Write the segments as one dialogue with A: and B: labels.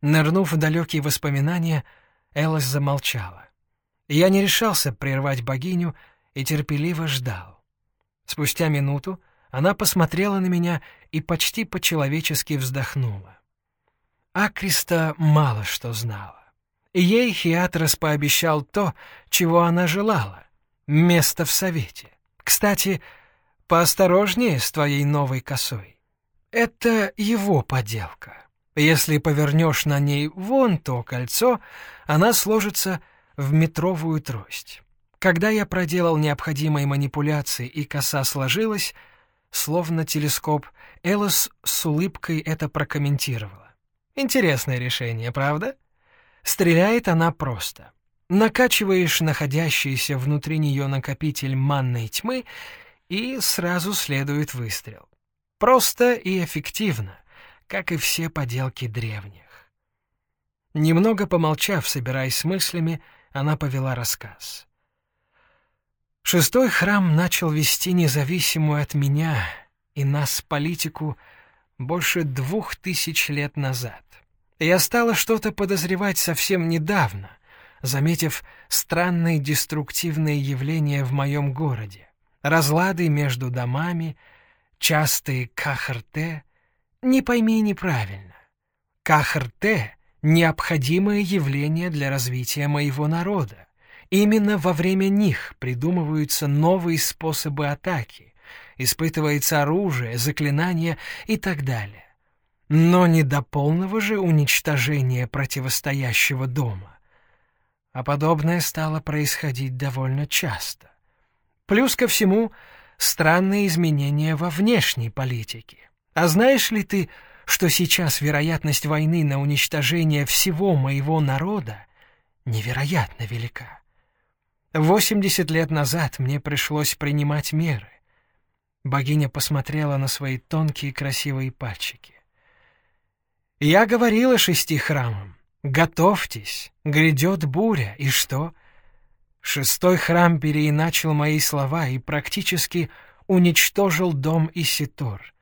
A: Нырнув в далекие воспоминания, Элос замолчала. Я не решался прервать богиню и терпеливо ждал. Спустя минуту она посмотрела на меня и почти по-человечески вздохнула. Акриста мало что знала. Ей Хиатрос пообещал то, чего она желала — место в совете. Кстати, поосторожнее с твоей новой косой. Это его поделка. Если повернешь на ней вон то кольцо, она сложится в метровую трость. Когда я проделал необходимые манипуляции и коса сложилась, словно телескоп, Элос с улыбкой это прокомментировала. Интересное решение, правда? Стреляет она просто. Накачиваешь находящийся внутри нее накопитель манной тьмы, и сразу следует выстрел. Просто и эффективно, как и все поделки древних. Немного помолчав, собираясь с мыслями, она повела рассказ. Шестой храм начал вести независимую от меня и нас политику больше двух тысяч лет назад. Я стала что-то подозревать совсем недавно, заметив странные деструктивные явления в моем городе. Разлады между домами, частые кахрте. Не пойми неправильно. Кахрте — необходимое явление для развития моего народа. Именно во время них придумываются новые способы атаки, испытывается оружие, заклинания и так далее но не до полного же уничтожения противостоящего дома. А подобное стало происходить довольно часто. Плюс ко всему, странные изменения во внешней политике. А знаешь ли ты, что сейчас вероятность войны на уничтожение всего моего народа невероятно велика? Восемьдесят лет назад мне пришлось принимать меры. Богиня посмотрела на свои тонкие красивые пальчики. Я говорила шести храмам, готовьтесь, грядет буря, и что? Шестой храм переиначил мои слова и практически уничтожил дом Иситор.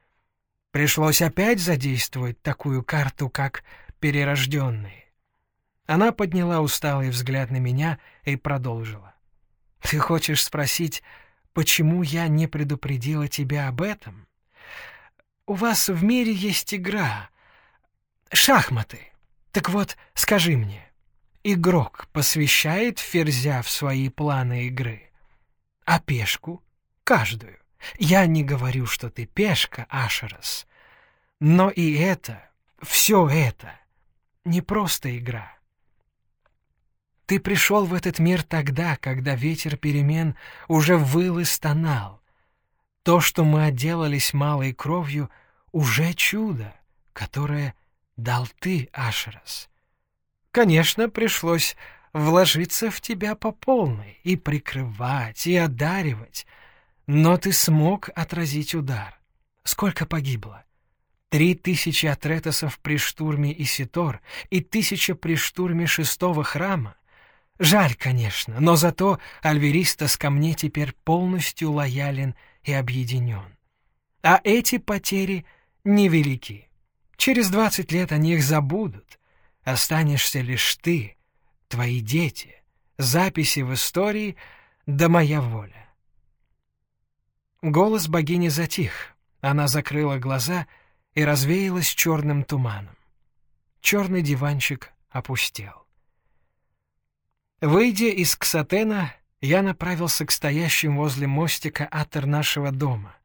A: Пришлось опять задействовать такую карту, как «Перерожденные». Она подняла усталый взгляд на меня и продолжила. «Ты хочешь спросить, почему я не предупредила тебя об этом? У вас в мире есть игра — Шахматы. Так вот, скажи мне, игрок посвящает ферзя в свои планы игры, а пешку — каждую. Я не говорю, что ты пешка, Ашерас, но и это, все это, не просто игра. Ты пришел в этот мир тогда, когда ветер перемен уже выл и стонал. То, что мы отделались малой кровью, уже чудо, которое — дал ты, Ашерас. Конечно, пришлось вложиться в тебя по полной и прикрывать, и одаривать, но ты смог отразить удар. Сколько погибло? Три тысячи атретосов при штурме Иситор и тысяча при штурме шестого храма. Жаль, конечно, но зато Альверистас ко мне теперь полностью лоялен и объединен. А эти потери невелики. Через двадцать лет о них забудут. Останешься лишь ты, твои дети, записи в истории, да моя воля. Голос богини затих. Она закрыла глаза и развеялась черным туманом. Черный диванчик опустел. Выйдя из Ксатена, я направился к стоящим возле мостика атер нашего дома.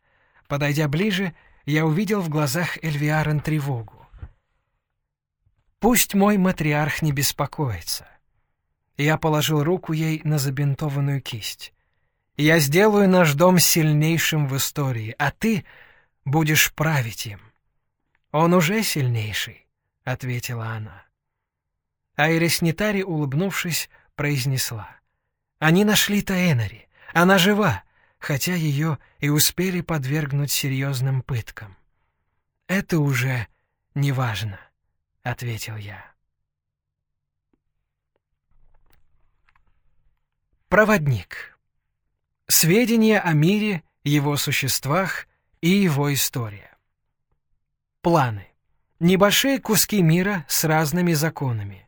A: Подойдя ближе, я увидел в глазах Эльвиарен тревогу. «Пусть мой матриарх не беспокоится». Я положил руку ей на забинтованную кисть. «Я сделаю наш дом сильнейшим в истории, а ты будешь править им». «Он уже сильнейший», — ответила она. Айрис Нитари, улыбнувшись, произнесла. «Они нашли Таэнари. Она жива хотя ее и успели подвергнуть серьезным пыткам. «Это уже неважно», — ответил я. Проводник. Сведения о мире, его существах и его история. Планы. Небольшие куски мира с разными законами.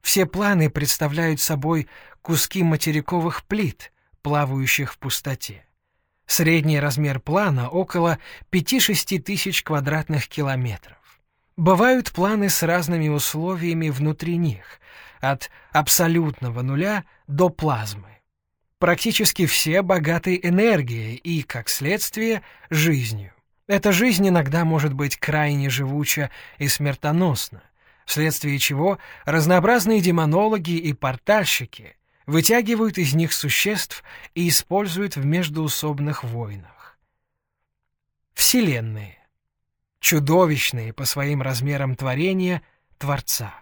A: Все планы представляют собой куски материковых плит, плавающих в пустоте. Средний размер плана около 5-6 тысяч квадратных километров. Бывают планы с разными условиями внутри них, от абсолютного нуля до плазмы. Практически все богаты энергией и, как следствие, жизнью. Эта жизнь иногда может быть крайне живуча и смертоносна, вследствие чего разнообразные демонологи и портальщики вытягивают из них существ и используют в междуусобных войнах. Вселенные. Чудовищные по своим размерам творения Творца.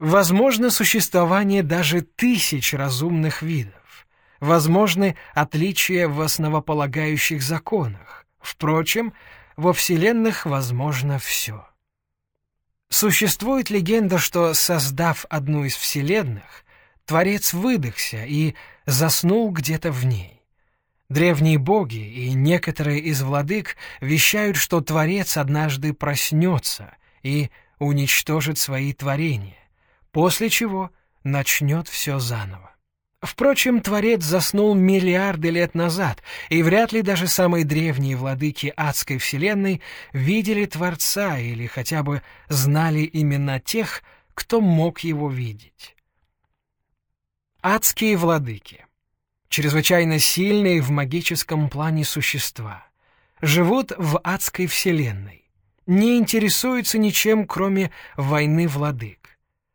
A: Возможно существование даже тысяч разумных видов. Возможны отличия в основополагающих законах. Впрочем, во Вселенных возможно все. Существует легенда, что, создав одну из Вселенных, Творец выдохся и заснул где-то в ней. Древние боги и некоторые из владык вещают, что Творец однажды проснется и уничтожит свои творения, после чего начнет все заново. Впрочем, Творец заснул миллиарды лет назад, и вряд ли даже самые древние владыки адской вселенной видели Творца или хотя бы знали именно тех, кто мог его видеть. Адские владыки. Чрезвычайно сильные в магическом плане существа. Живут в адской вселенной. Не интересуются ничем, кроме войны владык.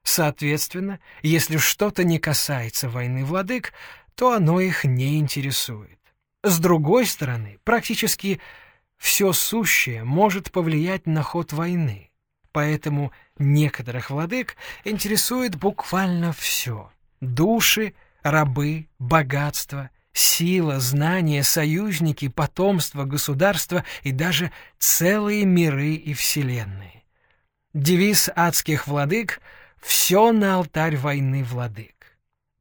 A: Соответственно, если что-то не касается войны владык, то оно их не интересует. С другой стороны, практически все сущее может повлиять на ход войны, поэтому некоторых владык интересует буквально все — Души, рабы, богатство, сила, знания, союзники, потомство, государство и даже целые миры и вселенные. Девиз адских владык «Все на алтарь войны владык».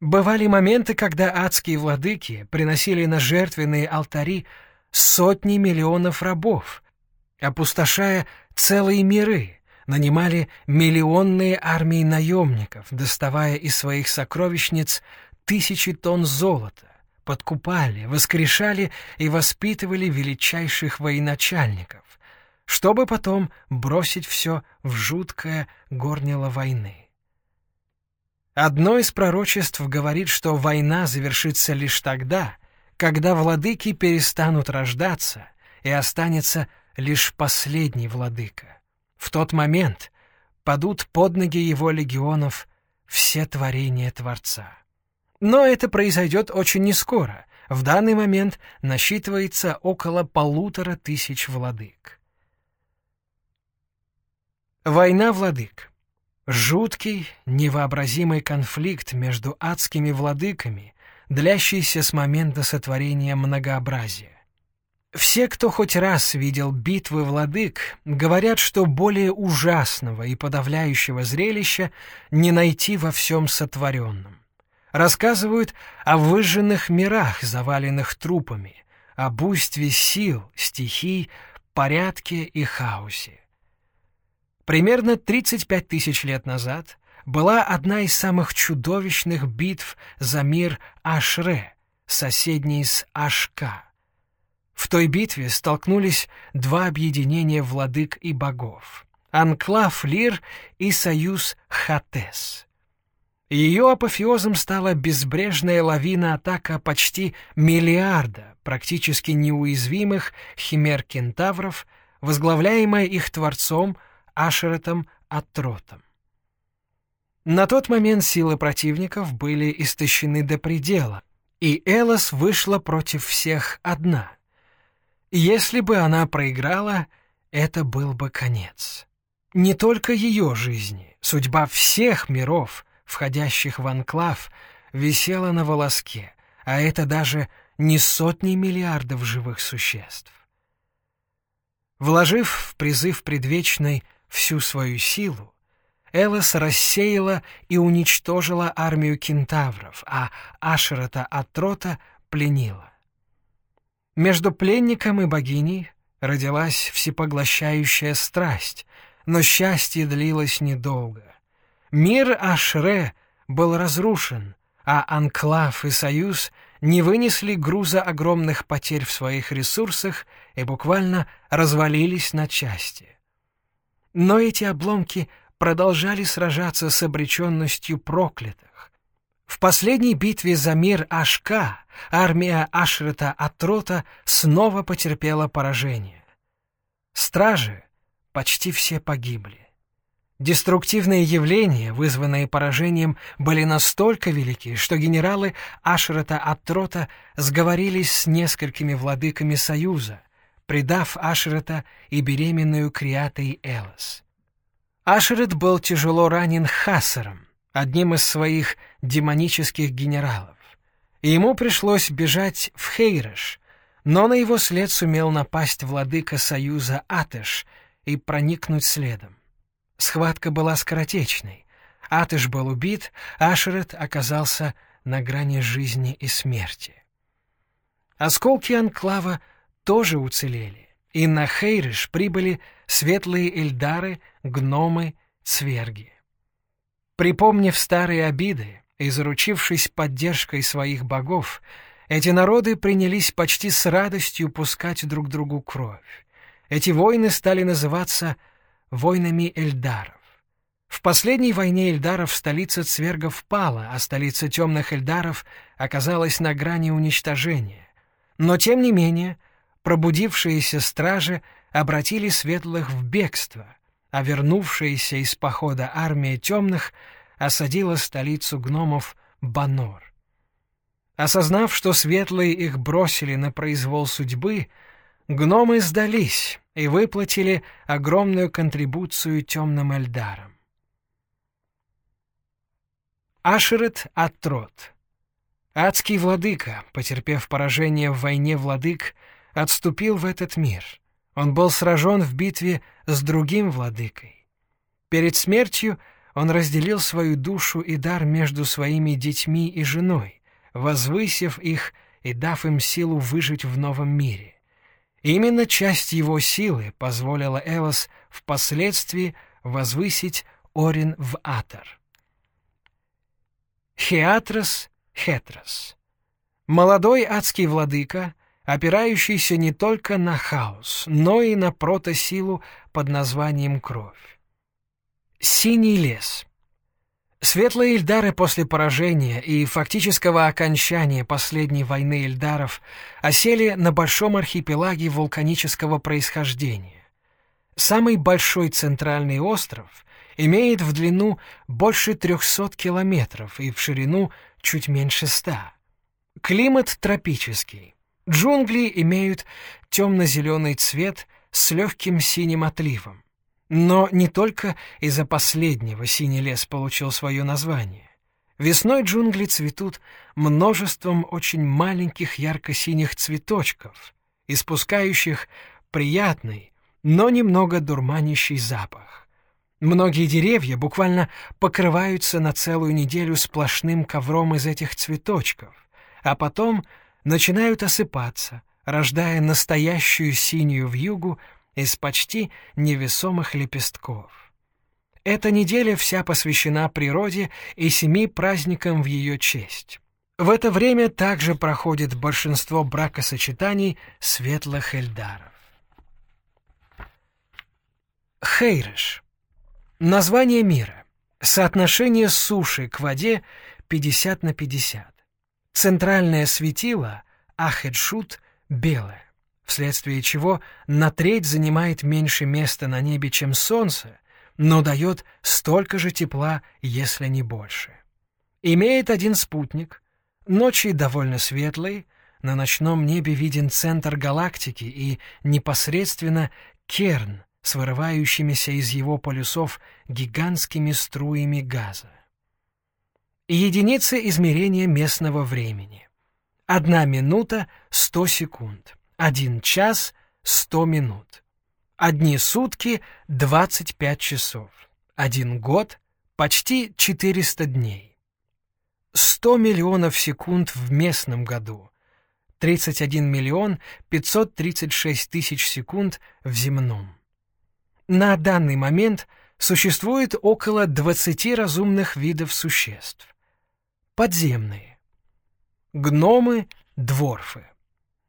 A: Бывали моменты, когда адские владыки приносили на жертвенные алтари сотни миллионов рабов, опустошая целые миры, нанимали миллионные армии наемников, доставая из своих сокровищниц тысячи тонн золота, подкупали, воскрешали и воспитывали величайших военачальников, чтобы потом бросить все в жуткое горнило войны. Одно из пророчеств говорит, что война завершится лишь тогда, когда владыки перестанут рождаться, и останется лишь последний владыка. В тот момент падут под ноги его легионов все творения Творца. Но это произойдет очень нескоро. В данный момент насчитывается около полутора тысяч владык. Война владык. Жуткий, невообразимый конфликт между адскими владыками, длящийся с момента сотворения многообразия. Все, кто хоть раз видел битвы владык, говорят, что более ужасного и подавляющего зрелища не найти во всем сотворенном. Рассказывают о выжженных мирах, заваленных трупами, о буйстве сил, стихий, порядке и хаосе. Примерно 35 тысяч лет назад была одна из самых чудовищных битв за мир Ашре, соседний с Ашка. В той битве столкнулись два объединения владык и богов — Анклав Лир и Союз Хатес. Ее апофеозом стала безбрежная лавина-атака почти миллиарда практически неуязвимых химер-кентавров, возглавляемая их творцом Ашеретом Атротом. На тот момент силы противников были истощены до предела, и Элос вышла против всех одна — если бы она проиграла, это был бы конец. Не только ее жизни, судьба всех миров, входящих в анклав, висела на волоске, а это даже не сотни миллиардов живых существ. Вложив в призыв предвечной всю свою силу, Элос рассеяла и уничтожила армию кентавров, а Ашерата Атрота пленила. Между пленником и богиней родилась всепоглощающая страсть, но счастье длилось недолго. Мир Ашре был разрушен, а Анклав и Союз не вынесли груза огромных потерь в своих ресурсах и буквально развалились на части. Но эти обломки продолжали сражаться с обреченностью проклятых. В последней битве за мир Ашка армия Ашрета Атрота снова потерпела поражение. Стражи почти все погибли. Деструктивные явления, вызванные поражением, были настолько велики, что генералы Ашрата Атрота сговорились с несколькими владыками Союза, предав Ашрата и беременную Криатой Элос. Ашрет был тяжело ранен Хасаром, одним из своих демонических генералов, и ему пришлось бежать в Хейреш, но на его след сумел напасть владыка Союза Атеш и проникнуть следом. Схватка была скоротечной. Атыш был убит, Ашерет оказался на грани жизни и смерти. Осколки анклава тоже уцелели, и на Хейриш прибыли светлые эльдары, гномы, цверги. Припомнив старые обиды и заручившись поддержкой своих богов, эти народы принялись почти с радостью пускать друг другу кровь. Эти войны стали называться войнами Эльдаров. В последней войне Эльдаров столица Цвергов пала, а столица темных Эльдаров оказалась на грани уничтожения. Но, тем не менее, пробудившиеся стражи обратили светлых в бегство, а вернувшаяся из похода армия темных осадила столицу гномов Банор. Осознав, что светлые их бросили на произвол судьбы, гномы сдались и выплатили огромную контрибуцию темным эльдарам. Ашерет Атрот Адский владыка, потерпев поражение в войне владык, отступил в этот мир. Он был сражен в битве с другим владыкой. Перед смертью он разделил свою душу и дар между своими детьми и женой, возвысив их и дав им силу выжить в новом мире. Именно часть его силы позволила Элос впоследствии возвысить Орин в Атор. Хеатрос Хетрос. Молодой адский владыка, опирающийся не только на хаос, но и на протосилу под названием кровь. Синий лес — Светлые Эльдары после поражения и фактического окончания последней войны Эльдаров осели на большом архипелаге вулканического происхождения. Самый большой центральный остров имеет в длину больше 300 километров и в ширину чуть меньше 100. Климат тропический. Джунгли имеют темно-зеленый цвет с легким синим отливом. Но не только из-за последнего синий лес получил свое название. Весной джунгли цветут множеством очень маленьких ярко-синих цветочков, испускающих приятный, но немного дурманящий запах. Многие деревья буквально покрываются на целую неделю сплошным ковром из этих цветочков, а потом начинают осыпаться, рождая настоящую синюю вьюгу из почти невесомых лепестков. Эта неделя вся посвящена природе и семи праздникам в ее честь. В это время также проходит большинство бракосочетаний светлых эльдаров. Хейреш. Название мира. Соотношение суши к воде 50 на 50. Центральное светило, Ахедшут, белое вследствие чего на треть занимает меньше места на небе, чем Солнце, но дает столько же тепла, если не больше. Имеет один спутник, ночи довольно светлые, на ночном небе виден центр галактики и непосредственно Керн с вырывающимися из его полюсов гигантскими струями газа. Единицы измерения местного времени. Одна минута — сто секунд. Один час — сто минут. Одни сутки — двадцать пять часов. Один год — почти четыреста дней. Сто миллионов секунд в местном году. тридцать один миллион пятьсот тридцать шесть тысяч секунд в земном. На данный момент существует около 20 разумных видов существ. Подземные. Гномы — дворфы.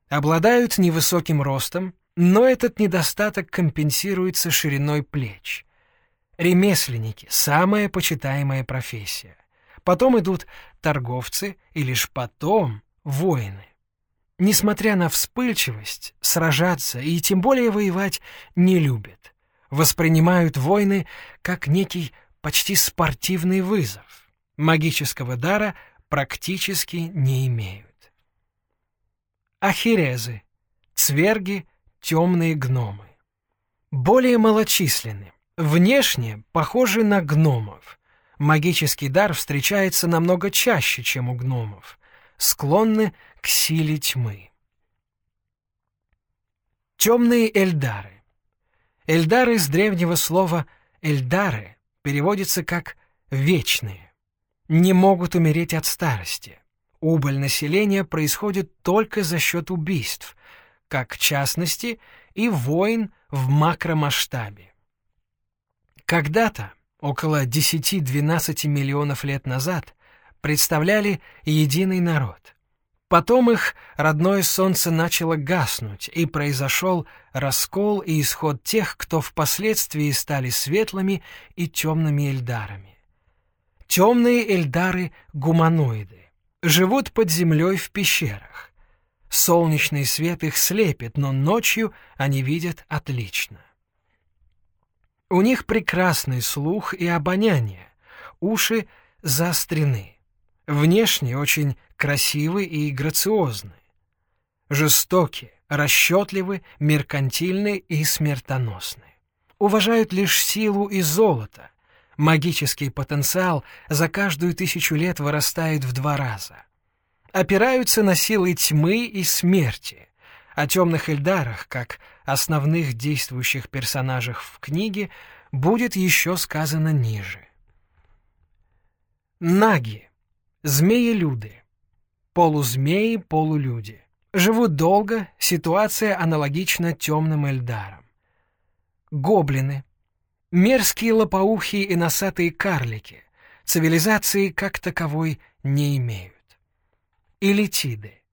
A: Обладают невысоким ростом, но этот недостаток компенсируется шириной плеч. Ремесленники — самая почитаемая профессия. Потом идут торговцы и лишь потом воины. Несмотря на вспыльчивость, сражаться и тем более воевать не любят. Воспринимают войны как некий почти спортивный вызов. Магического дара практически не имеют. Ахирезы — цверги, темные гномы. Более малочисленны, внешне похожи на гномов. Магический дар встречается намного чаще, чем у гномов. Склонны к силе тьмы. Темные эльдары. Эльдары с древнего слова «эльдары» переводится как «вечные». Не могут умереть от старости. Убыль населения происходит только за счет убийств, как в частности и войн в макромасштабе. Когда-то, около 10-12 миллионов лет назад, представляли единый народ. Потом их родное солнце начало гаснуть, и произошел раскол и исход тех, кто впоследствии стали светлыми и темными эльдарами. Темные эльдары — гуманоиды, живут под землей в пещерах. Солнечный свет их слепит, но ночью они видят отлично. У них прекрасный слух и обоняние, уши заострены. Внешне очень красивы и грациозны. Жестоки, расчетливы, меркантильны и смертоносны. Уважают лишь силу и золото. Магический потенциал за каждую тысячу лет вырастает в два раза. Опираются на силы тьмы и смерти. О темных Эльдарах, как основных действующих персонажах в книге, будет еще сказано ниже. Наги Змеи-люды. Полузмеи, полулюди. Живут долго, ситуация аналогична темным эльдарам. Гоблины. Мерзкие лопоухие и носатые карлики. Цивилизации как таковой не имеют. Илитиды.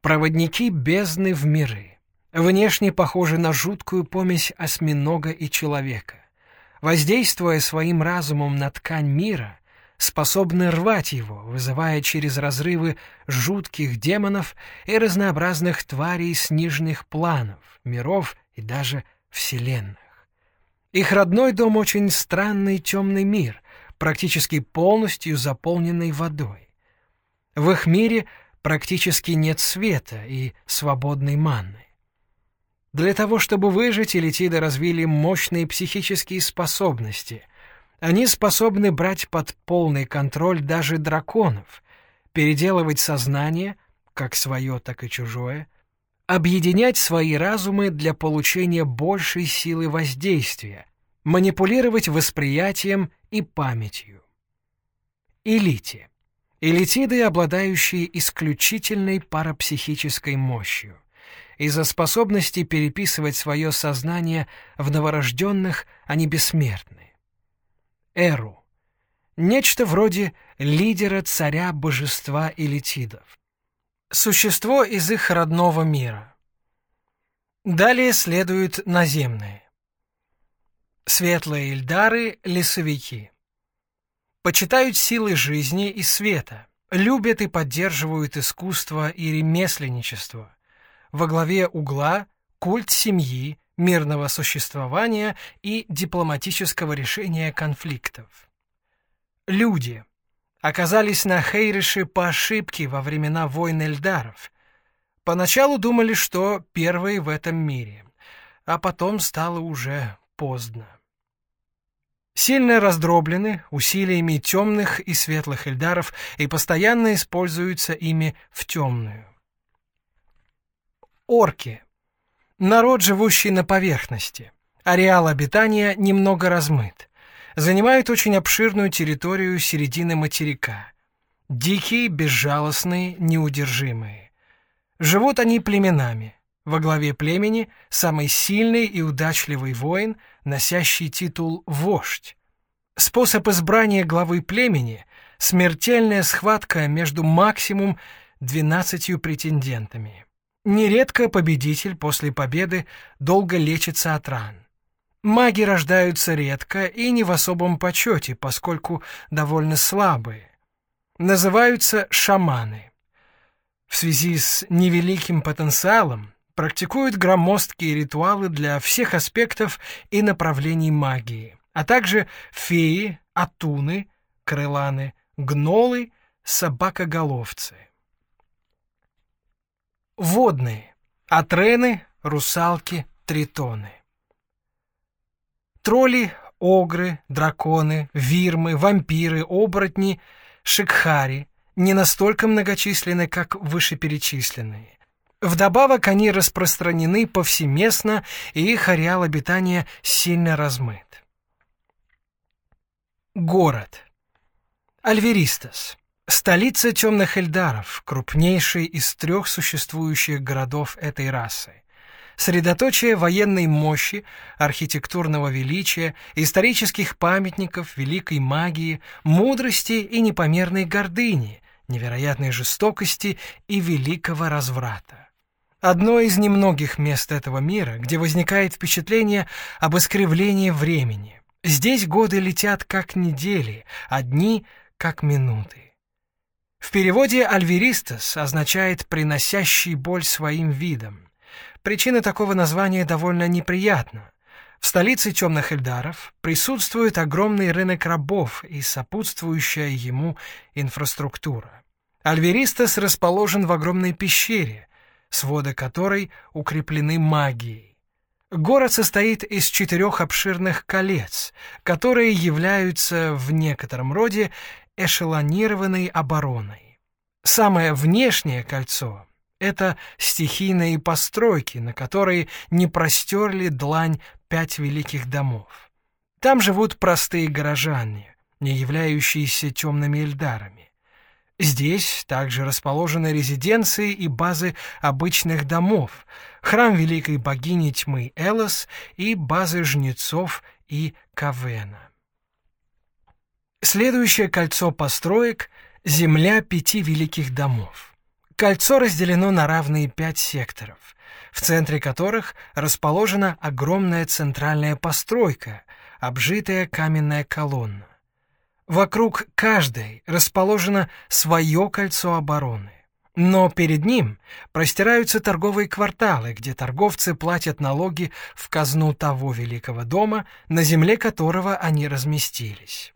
A: Проводники бездны в миры. Внешне похожи на жуткую помесь осьминога и человека. Воздействуя своим разумом на ткань мира, способны рвать его, вызывая через разрывы жутких демонов и разнообразных тварей с нижних планов, миров и даже вселенных. Их родной дом очень странный темный мир, практически полностью заполненный водой. В их мире практически нет света и свободной манны. Для того, чтобы выжить, элитиды развили мощные психические способности — они способны брать под полный контроль даже драконов, переделывать сознание, как свое, так и чужое, объединять свои разумы для получения большей силы воздействия, манипулировать восприятием и памятью. Элите. Элитиды, обладающие исключительной парапсихической мощью. Из-за способности переписывать свое сознание в новорожденных они бессмертны. Эру. Нечто вроде лидера царя божества элитидов. Существо из их родного мира. Далее следуют наземные. Светлые Ильдары — лесовики. Почитают силы жизни и света, любят и поддерживают искусство и ремесленничество. Во главе угла — культ семьи, мирного существования и дипломатического решения конфликтов. Люди оказались на Хейрише по ошибке во времена войн Эльдаров. Поначалу думали, что первые в этом мире, а потом стало уже поздно. Сильно раздроблены усилиями темных и светлых эльдаров и постоянно используются ими в темную. Орки Народ, живущий на поверхности. Ареал обитания немного размыт. Занимают очень обширную территорию середины материка. Дикие, безжалостные, неудержимые. Живут они племенами. Во главе племени самый сильный и удачливый воин, носящий титул «вождь». Способ избрания главы племени — смертельная схватка между максимум двенадцатью претендентами. Нередко победитель после победы долго лечится от ран. Маги рождаются редко и не в особом почете, поскольку довольно слабые. Называются шаманы. В связи с невеликим потенциалом практикуют громоздкие ритуалы для всех аспектов и направлений магии, а также феи, атуны, крыланы, гнолы, собакоголовцы. Водные. Атрены, русалки, тритоны. Тролли, огры, драконы, вирмы, вампиры, оборотни, шикхари не настолько многочисленны, как вышеперечисленные. Вдобавок они распространены повсеместно, и их ареал обитания сильно размыт. Город. Альверистас. Столица темных эльдаров, крупнейший из трех существующих городов этой расы. Средоточие военной мощи, архитектурного величия, исторических памятников, великой магии, мудрости и непомерной гордыни, невероятной жестокости и великого разврата. Одно из немногих мест этого мира, где возникает впечатление об искривлении времени. Здесь годы летят как недели, а дни — как минуты. В переводе «альверистас» означает «приносящий боль своим видом». Причина такого названия довольно неприятна. В столице темных эльдаров присутствует огромный рынок рабов и сопутствующая ему инфраструктура. Альверистас расположен в огромной пещере, своды которой укреплены магией. Город состоит из четырех обширных колец, которые являются в некотором роде эшелонированной обороной. Самое внешнее кольцо — это стихийные постройки, на которые не простерли длань пять великих домов. Там живут простые горожане, не являющиеся темными эльдарами. Здесь также расположены резиденции и базы обычных домов, храм великой богини тьмы Элос и базы жнецов и Кавена. Следующее кольцо построек — земля пяти великих домов. Кольцо разделено на равные пять секторов, в центре которых расположена огромная центральная постройка, обжитая каменная колонна. Вокруг каждой расположено свое кольцо обороны. Но перед ним простираются торговые кварталы, где торговцы платят налоги в казну того великого дома, на земле которого они разместились.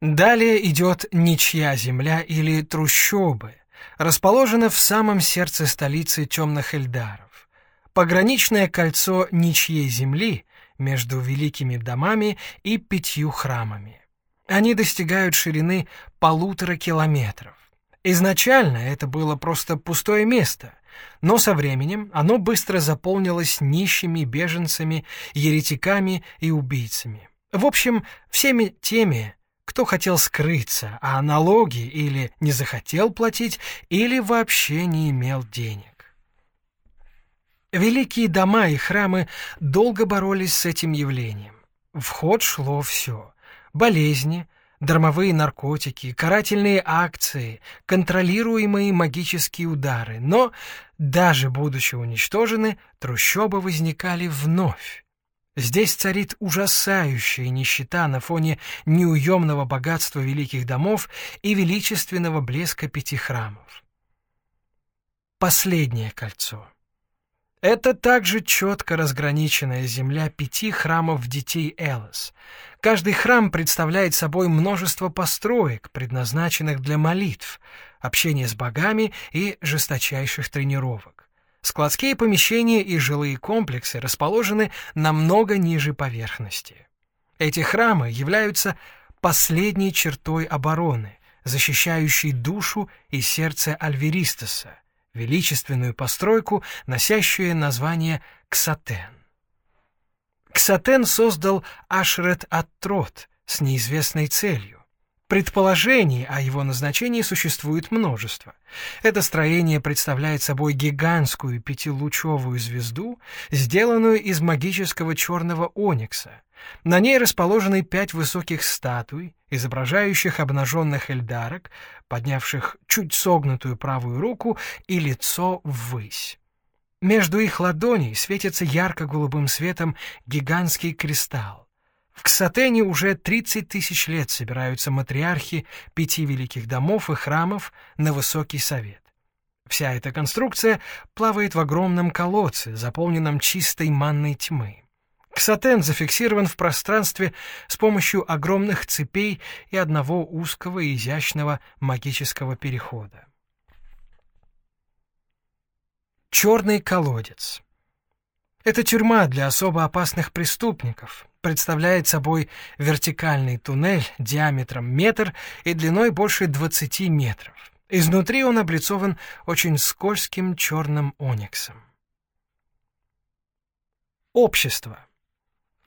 A: Далее идет ничья земля или трущобы, расположена в самом сердце столицы темных эльдаров. Пограничное кольцо ничьей земли между великими домами и пятью храмами. Они достигают ширины полутора километров. Изначально это было просто пустое место, но со временем оно быстро заполнилось нищими беженцами, еретиками и убийцами. В общем, всеми теми, кто хотел скрыться, а налоги или не захотел платить, или вообще не имел денег. Великие дома и храмы долго боролись с этим явлением. В ход шло все — болезни, дармовые наркотики, карательные акции, контролируемые магические удары, но, даже будучи уничтожены, трущобы возникали вновь. Здесь царит ужасающая нищета на фоне неуемного богатства великих домов и величественного блеска пяти храмов. Последнее кольцо. Это также четко разграниченная земля пяти храмов детей Элос. Каждый храм представляет собой множество построек, предназначенных для молитв, общения с богами и жесточайших тренировок. Складские помещения и жилые комплексы расположены намного ниже поверхности. Эти храмы являются последней чертой обороны, защищающей душу и сердце Альверистоса, величественную постройку, носящую название Ксатен. Ксатен создал Ашрет Аттрот с неизвестной целью. Предположений о его назначении существует множество. Это строение представляет собой гигантскую пятилучевую звезду, сделанную из магического черного оникса. На ней расположены пять высоких статуй, изображающих обнаженных эльдарок, поднявших чуть согнутую правую руку и лицо ввысь. Между их ладоней светится ярко-голубым светом гигантский кристалл. В Ксатене уже 30 тысяч лет собираются матриархи пяти великих домов и храмов на Высокий Совет. Вся эта конструкция плавает в огромном колодце, заполненном чистой манной тьмы. Ксатен зафиксирован в пространстве с помощью огромных цепей и одного узкого и изящного магического перехода. Черный колодец. Это тюрьма для особо опасных преступников, представляет собой вертикальный туннель диаметром метр и длиной больше 20 метров. Изнутри он облицован очень скользким черным ониксом. Общество.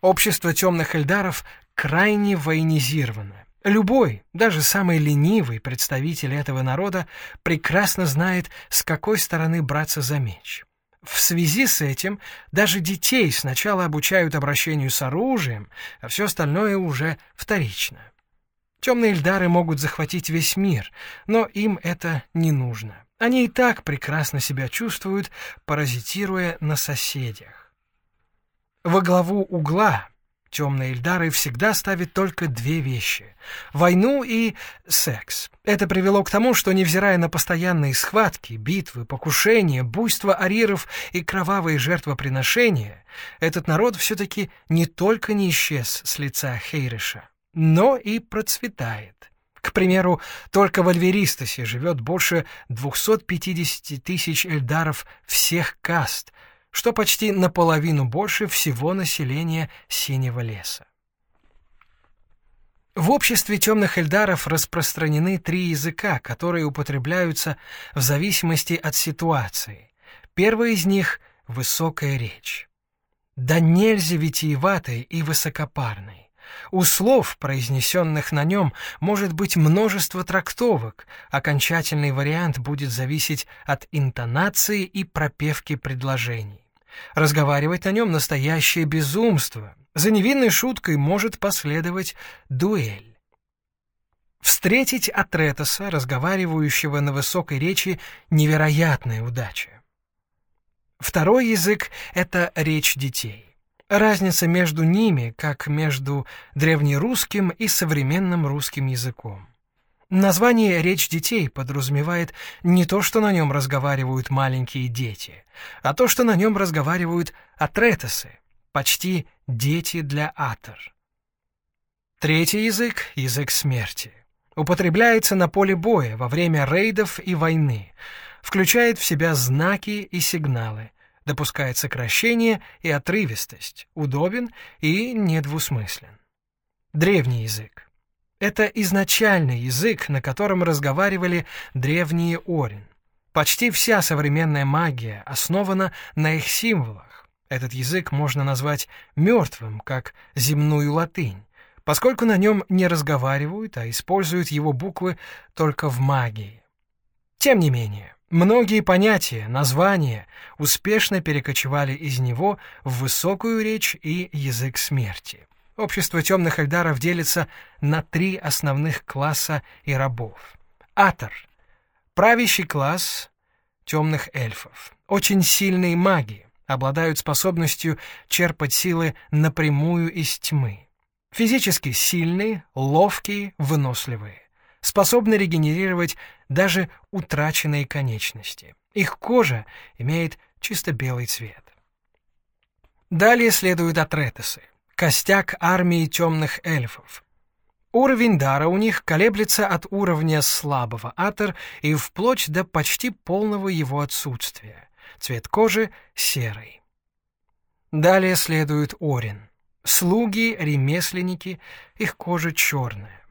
A: Общество темных эльдаров крайне военизировано. Любой, даже самый ленивый представитель этого народа прекрасно знает, с какой стороны браться за меч. В связи с этим даже детей сначала обучают обращению с оружием, а все остальное уже вторично. Темные Эльдары могут захватить весь мир, но им это не нужно. Они и так прекрасно себя чувствуют, паразитируя на соседях. Во главу угла Темные Эльдары всегда ставят только две вещи — войну и секс. Это привело к тому, что, невзирая на постоянные схватки, битвы, покушения, буйства ариров и кровавые жертвоприношения, этот народ все-таки не только не исчез с лица Хейриша, но и процветает. К примеру, только в Альверистосе живет больше 250 тысяч эльдаров всех каст — что почти наполовину больше всего населения Синего леса. В обществе темных эльдаров распространены три языка, которые употребляются в зависимости от ситуации. Первый из них — высокая речь. Да нельзя витиеватой и высокопарной. У слов, произнесенных на нем, может быть множество трактовок, окончательный вариант будет зависеть от интонации и пропевки предложений. Разговаривать на нем настоящее безумство. За невинной шуткой может последовать дуэль. Встретить Атретоса, разговаривающего на высокой речи, невероятная удача. Второй язык — это речь детей. Разница между ними, как между древнерусским и современным русским языком. Название «Речь детей» подразумевает не то, что на нем разговаривают маленькие дети, а то, что на нем разговаривают атретесы, почти дети для атор. Третий язык — язык смерти. Употребляется на поле боя во время рейдов и войны, включает в себя знаки и сигналы, допускает сокращение и отрывистость, удобен и недвусмыслен. Древний язык. Это изначальный язык, на котором разговаривали древние Орин. Почти вся современная магия основана на их символах. Этот язык можно назвать мертвым, как земную латынь, поскольку на нем не разговаривают, а используют его буквы только в магии. Тем не менее, многие понятия, названия успешно перекочевали из него в высокую речь и язык смерти. Общество темных эльдаров делится на три основных класса и рабов. Атор — правящий класс темных эльфов. Очень сильные маги, обладают способностью черпать силы напрямую из тьмы. Физически сильные, ловкие, выносливые. Способны регенерировать даже утраченные конечности. Их кожа имеет чисто белый цвет. Далее следуют атретесы костяк армии темных эльфов. Уровень дара у них колеблется от уровня слабого атор и вплоть до почти полного его отсутствия. Цвет кожи — серый. Далее следует Орин. Слуги, ремесленники, их кожа черная.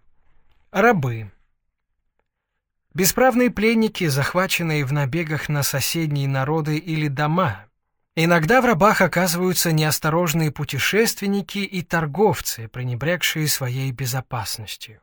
A: Рабы. Бесправные пленники, захваченные в набегах на соседние народы или дома, Иногда в рабах оказываются неосторожные путешественники и торговцы, пренебрегшие своей безопасностью.